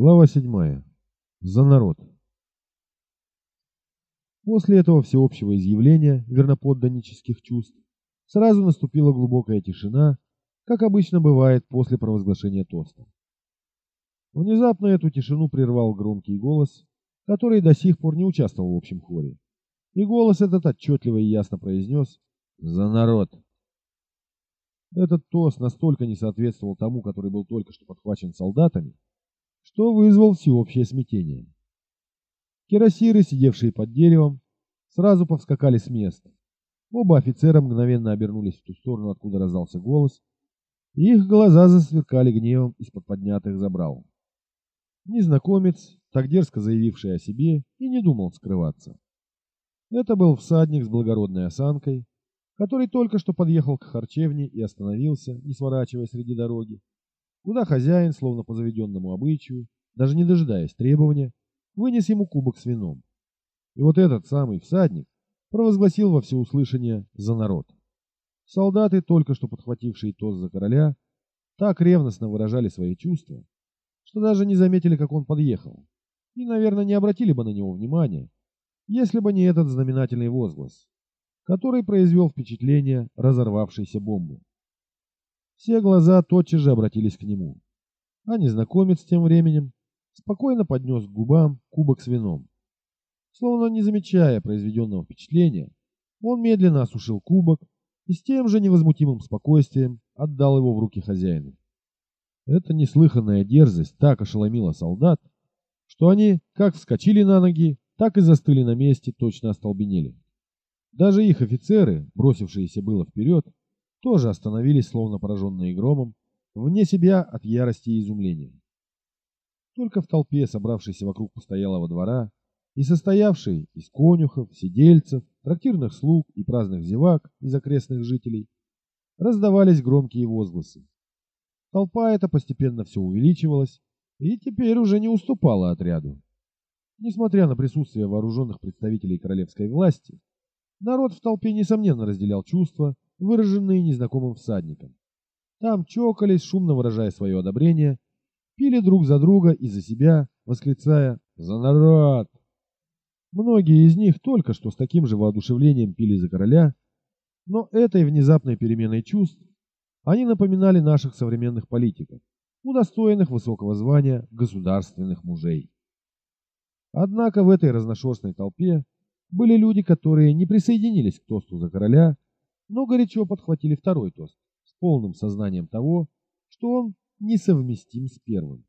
Глава 7. За народ. После этого всеобщего изъявления верноподданнических чувств сразу наступила глубокая тишина, как обычно бывает после провозглашения тоста. Внезапно эту тишину прервал громкий голос, который до сих пор не участвовал в общем хоре. И голос этот отчетливо и ясно произнес «За народ!». Этот тост настолько не соответствовал тому, который был только что подхвачен солдатами, что вызвал всеобщее смятение. Кирасиры, сидевшие под деревом, сразу повскакали с места. Оба офицера мгновенно обернулись в ту сторону, откуда раздался голос, и их глаза засверкали гневом из-под поднятых забрал. Незнакомец, так дерзко заявивший о себе, и не думал скрываться. Это был всадник с благородной осанкой, который только что подъехал к харчевне и остановился, не сворачивая среди дороги, куда хозяин, словно по заведенному обычаю, даже не дожидаясь требования, вынес ему кубок с вином. И вот этот самый всадник провозгласил во всеуслышание за народ. Солдаты, только что подхватившие тост за короля, так ревностно выражали свои чувства, что даже не заметили, как он подъехал, и, наверное, не обратили бы на него внимания, если бы не этот знаменательный возглас, который произвел впечатление разорвавшейся бомбы. Все глаза тотчас же обратились к нему. А незнакомец тем временем спокойно поднес к губам кубок с вином. Словно не замечая произведенного впечатления, он медленно осушил кубок и с тем же невозмутимым спокойствием отдал его в руки хозяину. Эта неслыханная дерзость так ошеломила солдат, что они как вскочили на ноги, так и застыли на месте, точно остолбенели. Даже их офицеры, бросившиеся было вперед, тоже остановились, словно пораженные громом, вне себя от ярости и изумления. Только в толпе, собравшейся вокруг постоялого двора, и состоявшей из конюхов, сидельцев, трактирных слуг и праздных зевак из окрестных жителей, раздавались громкие возгласы. Толпа эта постепенно все увеличивалась и теперь уже не уступала отряду. Несмотря на присутствие вооруженных представителей королевской власти, народ в толпе несомненно разделял чувства, выраженные незнакомым всадником. Там чокались, шумно выражая свое одобрение, пили друг за друга и за себя, восклицая «За народ!». Многие из них только что с таким же воодушевлением пили за короля, но этой внезапной переменой чувств они напоминали наших современных политиков, удостоенных высокого звания государственных мужей. Однако в этой разношерстной толпе были люди, которые не присоединились к тосту за короля, но горячо подхватили второй тост с полным сознанием того, что он несовместим с первым.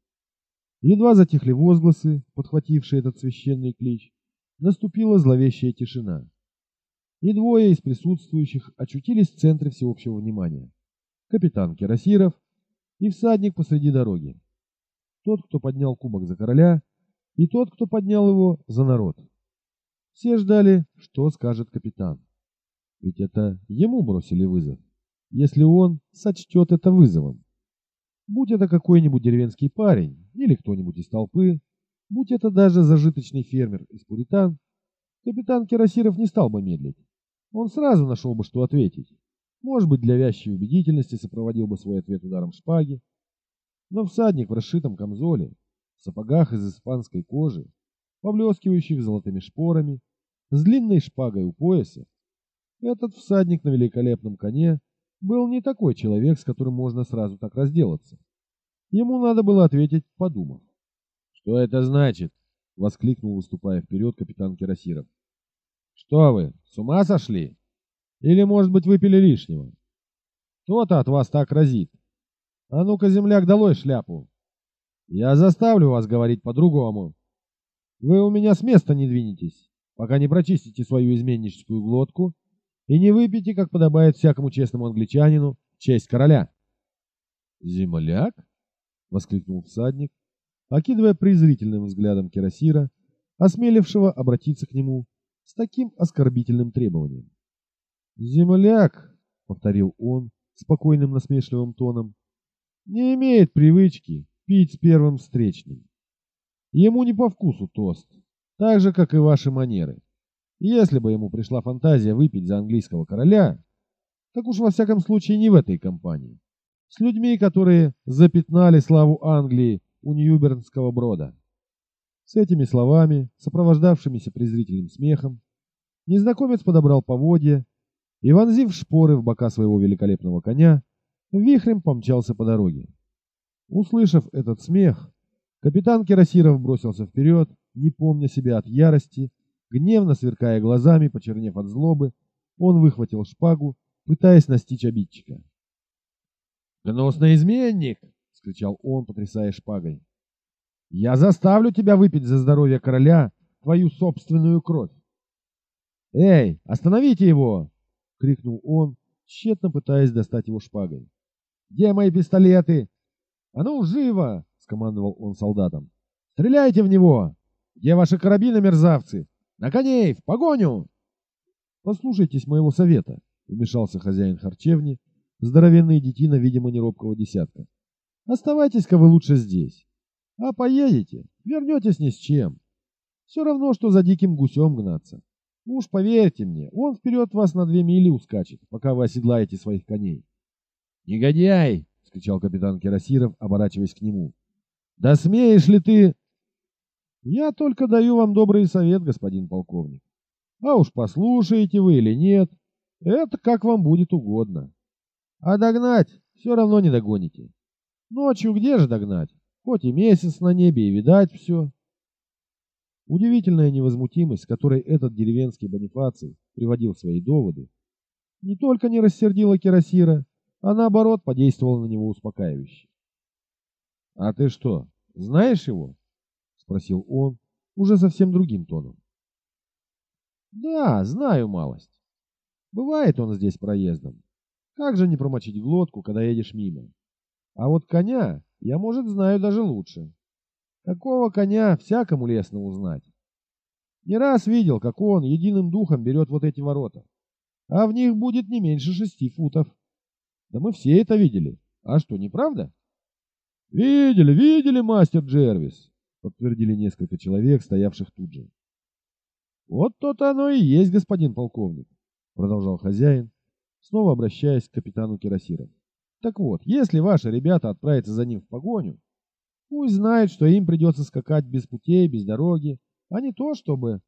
Едва затихли возгласы, подхватившие этот священный клич, наступила зловещая тишина. И двое из присутствующих очутились в центре всеобщего внимания. Капитан Кирасиров и всадник посреди дороги. Тот, кто поднял кубок за короля, и тот, кто поднял его за народ. Все ждали, что скажет капитан. Ведь это ему бросили вызов, если он сочтет это вызовом. Будь это какой-нибудь деревенский парень или кто-нибудь из толпы, будь это даже зажиточный фермер из Пуритан, капитан Кирасиров не стал бы медлить. Он сразу нашел бы, что ответить. Может быть, для вящей убедительности сопроводил бы свой ответ ударом шпаги. Но всадник в расшитом камзоле, в сапогах из испанской кожи, поблескивающих золотыми шпорами, с длинной шпагой у пояса, этот всадник на великолепном коне был не такой человек, с которым можно сразу так разделаться. Ему надо было ответить, подумав. «Что это значит?» — воскликнул, выступая вперед капитан Кирасиров. «Что вы, с ума сошли? Или, может быть, выпили лишнего? Кто-то от вас так разит. А ну-ка, земляк, долой шляпу. Я заставлю вас говорить по-другому. Вы у меня с места не двинетесь, пока не прочистите свою изменническую глотку и не выпейте, как подобает всякому честному англичанину, честь короля. «Земляк?» — воскликнул всадник, окидывая презрительным взглядом Кирасира, осмелившего обратиться к нему с таким оскорбительным требованием. «Земляк», — повторил он спокойным насмешливым тоном, — «не имеет привычки пить с первым встречным. Ему не по вкусу тост, так же, как и ваши манеры. Если бы ему пришла фантазия выпить за английского короля, так уж во всяком случае не в этой компании. С людьми, которые запятнали славу Англии у Ньюбернского брода. С этими словами, сопровождавшимися презрительным смехом, незнакомец подобрал поводья и, вонзив шпоры в бока своего великолепного коня, вихрем помчался по дороге. Услышав этот смех, капитан Кирасиров бросился вперед, не помня себя от ярости, гневно сверкая глазами, почернев от злобы, он выхватил шпагу, пытаясь настичь обидчика. «Гнусный изменник!» — скричал он, потрясая шпагой. «Я заставлю тебя выпить за здоровье короля твою собственную кровь!» «Эй, остановите его!» — крикнул он, тщетно пытаясь достать его шпагой. «Где мои пистолеты?» «А ну, живо!» — скомандовал он солдатам. «Стреляйте в него! Где ваши карабины, мерзавцы? На коней, в погоню!» «Послушайтесь моего совета», — вмешался хозяин харчевни, здоровенный детина, видимо, неробкого десятка. «Оставайтесь-ка вы лучше здесь. А поедете, вернетесь ни с чем. Все равно, что за диким гусем гнаться. Уж поверьте мне, он вперед вас на две мили ускачет, пока вы оседлаете своих коней». «Негодяй!» — скричал капитан Кирасиров, оборачиваясь к нему. «Да смеешь ли ты...» «Я только даю вам добрый совет, господин полковник. А уж послушаете вы или нет, это как вам будет угодно. А догнать все равно не догоните. Ночью где же догнать? Хоть и месяц на небе, и видать все. Удивительная невозмутимость, с которой этот деревенский Бонифаций приводил свои доводы, не только не рассердила Кирасира, а наоборот подействовала на него успокаивающе. «А ты что, знаешь его?» — спросил он уже совсем другим тоном. Да, знаю малость. Бывает он здесь проездом. Как же не промочить глотку, когда едешь мимо? А вот коня я, может, знаю даже лучше. Такого коня всякому лестно узнать. Не раз видел, как он единым духом берет вот эти ворота. А в них будет не меньше шести футов. Да мы все это видели. А что, неправда? Видели, видели, мастер Джервис, подтвердили несколько человек, стоявших тут же. Вот то-то оно и есть, господин полковник, продолжал хозяин, снова обращаясь к капитану Кирасиров. Так вот, если ваши ребята отправятся за ним в погоню, пусть знают, что им придется скакать без путей, без дороги, а не то, чтобы...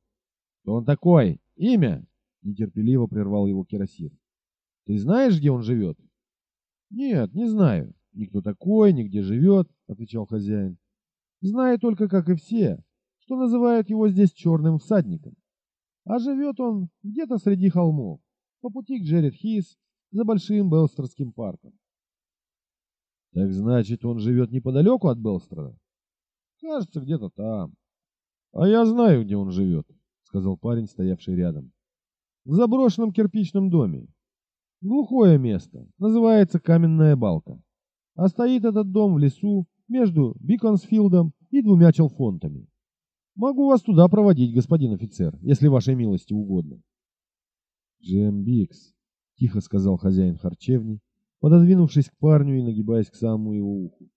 Кто он такой? Имя? Нетерпеливо прервал его Кирасир. Ты знаешь, где он живет? Нет, не знаю. Никто такой, нигде живет, отвечал хозяин. Знаю только, как и все, что называют его здесь черным всадником. А живет он где-то среди холмов, по пути к Джеред-Хис, за большим Белстерским парком. Так значит, он живет неподалеку от Белстера? Кажется, где-то там. А я знаю, где он живет, сказал парень, стоявший рядом. В заброшенном кирпичном доме. Глухое место, называется Каменная Балка. А стоит этот дом в лесу между Биконсфилдом и двумя челфонтами. Могу вас туда проводить, господин офицер, если вашей милости угодно. Джем Бикс, тихо сказал хозяин харчевни, пододвинувшись к парню и нагибаясь к самому его уху.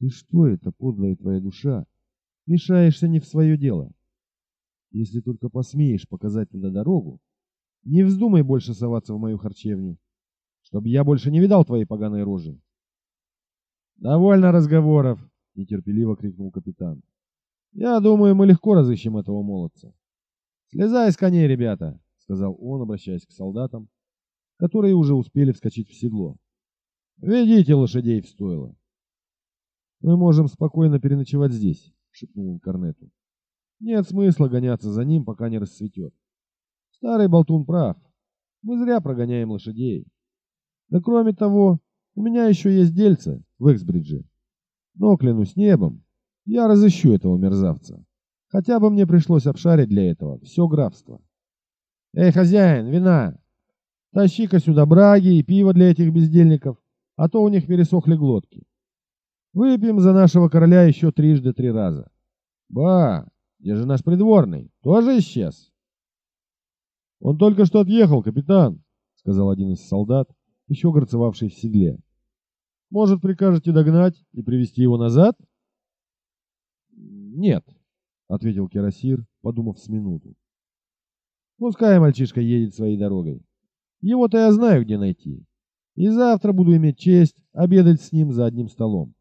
Ты что это, подлая твоя душа? Мешаешься не в свое дело. Если только посмеешь показать туда дорогу, не вздумай больше соваться в мою харчевню, чтобы я больше не видал твоей поганой рожи. Довольно разговоров, нетерпеливо крикнул капитан. Я думаю, мы легко разыщем этого молодца. Слезай с коней, ребята, сказал он, обращаясь к солдатам, которые уже успели вскочить в седло. Ведите лошадей в стойло. Мы можем спокойно переночевать здесь, шепнул он Корнету. Нет смысла гоняться за ним, пока не рассветет. Старый болтун прав. Мы зря прогоняем лошадей. Да кроме того, у меня еще есть дельце в Эксбридже. Но, клянусь небом, я разыщу этого мерзавца. Хотя бы мне пришлось обшарить для этого все графство. Эй, хозяин, вина! Тащи-ка сюда браги и пиво для этих бездельников, а то у них пересохли глотки. Выпьем за нашего короля еще трижды три раза. Ба, где же наш придворный? Тоже исчез? Он только что отъехал, капитан, сказал один из солдат, еще горцевавший в седле. Может, прикажете догнать и привести его назад? «Нет», — ответил Кирасир, подумав с минуту. «Пускай мальчишка едет своей дорогой. Его-то я знаю, где найти. И завтра буду иметь честь обедать с ним за одним столом.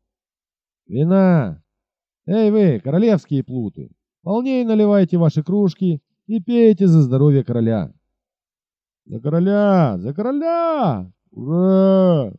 Вина! Эй вы, королевские плуты, полнее наливайте ваши кружки и пейте за здоровье короля. За короля! За короля! Ура!